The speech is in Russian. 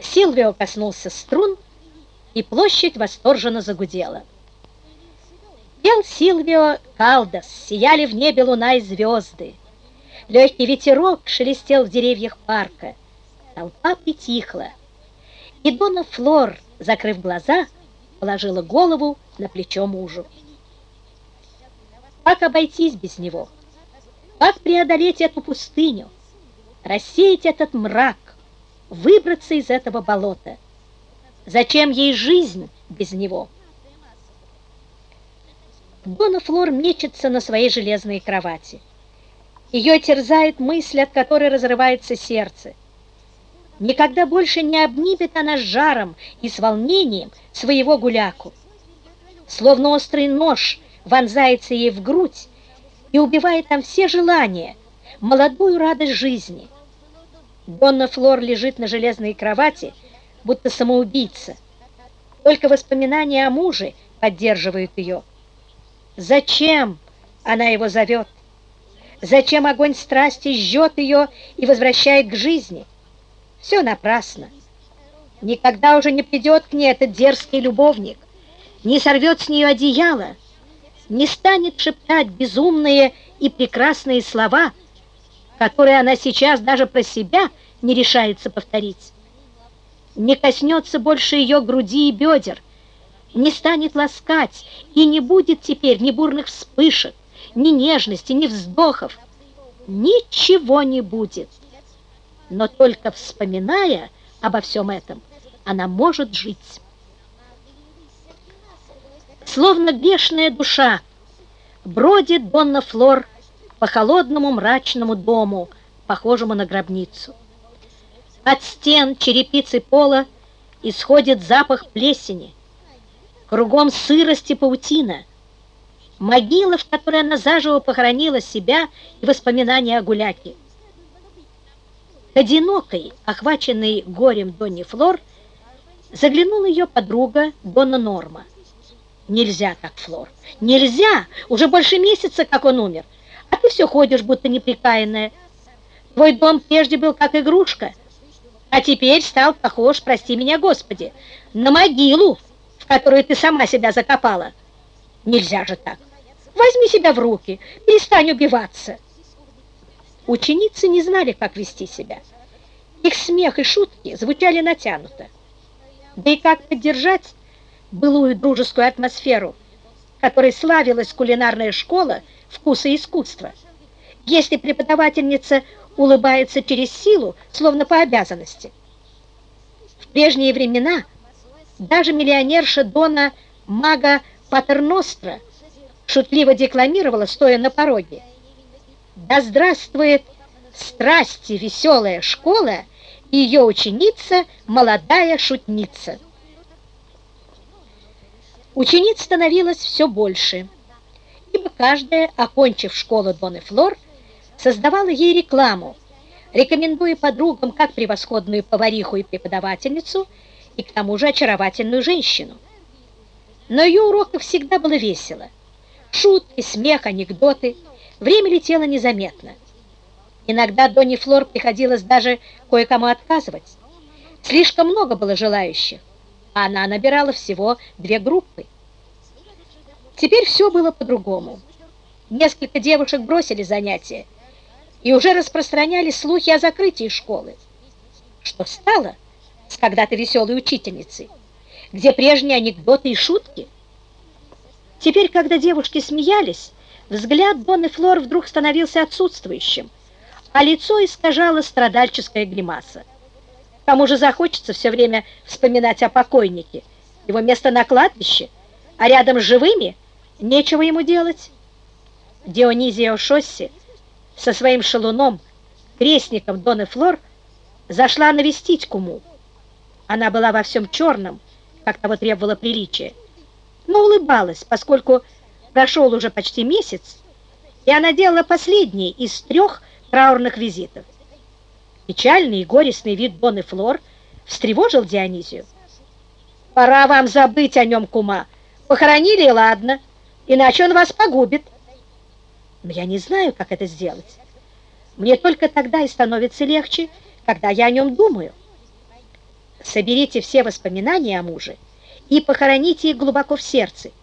Силвио коснулся струн, и площадь восторженно загудела. Пел Силвио Калдас, сияли в небе луна и звезды. Легкий ветерок шелестел в деревьях парка. Толпа притихла. И Дона Флор, закрыв глаза, положила голову на плечо мужу. Как обойтись без него? Как преодолеть эту пустыню? Рассеять этот мрак? Выбраться из этого болота? Зачем ей жизнь без него? Дона Флор мечется на своей железной кровати. Ее терзает мысль, от которой разрывается сердце. Никогда больше не обнимет она с жаром и с волнением своего гуляку. Словно острый нож вонзается ей в грудь и убивает там все желания, молодую радость жизни. Донна Флор лежит на железной кровати, будто самоубийца. Только воспоминания о муже поддерживают ее. Зачем она его зовет? Зачем огонь страсти жжет ее и возвращает к жизни? Все напрасно. Никогда уже не придет к ней этот дерзкий любовник, не сорвет с нее одеяло, не станет шептать безумные и прекрасные слова, которые она сейчас даже про себя не решается повторить не коснется больше ее груди и бедер, не станет ласкать и не будет теперь ни бурных вспышек, ни нежности, ни вздохов. Ничего не будет. Но только вспоминая обо всем этом, она может жить. Словно бешеная душа бродит Донна Флор по холодному мрачному дому, похожему на гробницу. От стен черепицы пола исходит запах плесени. Кругом сырость и паутина. Могила, в которой она заживо похоронила себя и воспоминания о гуляке. К одинокой, охваченной горем Донни Флор, заглянула ее подруга Дона Норма. Нельзя так, Флор, нельзя! Уже больше месяца, как он умер. А ты все ходишь, будто неприкаянная. Твой дом прежде был как игрушка — а теперь стал похож, прости меня, Господи, на могилу, в которую ты сама себя закопала. Нельзя же так. Возьми себя в руки, перестань убиваться. Ученицы не знали, как вести себя. Их смех и шутки звучали натянуто. Да и как поддержать былую дружескую атмосферу, которой славилась кулинарная школа вкуса и искусства, если преподавательница улыбается через силу, словно по обязанности. В прежние времена даже миллионерша Дона Мага Патерностра шутливо декламировала, стоя на пороге. «Да здравствует страсти веселая школа и ее ученица молодая шутница!» Учениц становилось все больше, ибо каждая, окончив школу Доны Флор, создавала ей рекламу, рекомендуя подругам как превосходную повариху и преподавательницу, и к тому же очаровательную женщину. Но ее уроков всегда было весело. Шутки, смех, анекдоты. Время летело незаметно. Иногда Донни Флор приходилось даже кое-кому отказывать. Слишком много было желающих, она набирала всего две группы. Теперь все было по-другому. Несколько девушек бросили занятия, и уже распространяли слухи о закрытии школы. Что стало с когда-то веселой учительницей? Где прежние анекдоты и шутки? Теперь, когда девушки смеялись, взгляд Донны Флор вдруг становился отсутствующим, а лицо искажало страдальческая гримаса. К тому же захочется все время вспоминать о покойнике. Его место на кладбище, а рядом с живыми нечего ему делать. Дионизия Шосси со своим шалуном, крестником Доны Флор, зашла навестить куму. Она была во всем черном, как того требовало приличие, но улыбалась, поскольку прошел уже почти месяц, и она делала последний из трех траурных визитов. Печальный и горестный вид Доны Флор встревожил Дионизию. «Пора вам забыть о нем, кума. Похоронили, ладно, иначе он вас погубит» но я не знаю, как это сделать. Мне только тогда и становится легче, когда я о нем думаю. Соберите все воспоминания о муже и похороните их глубоко в сердце,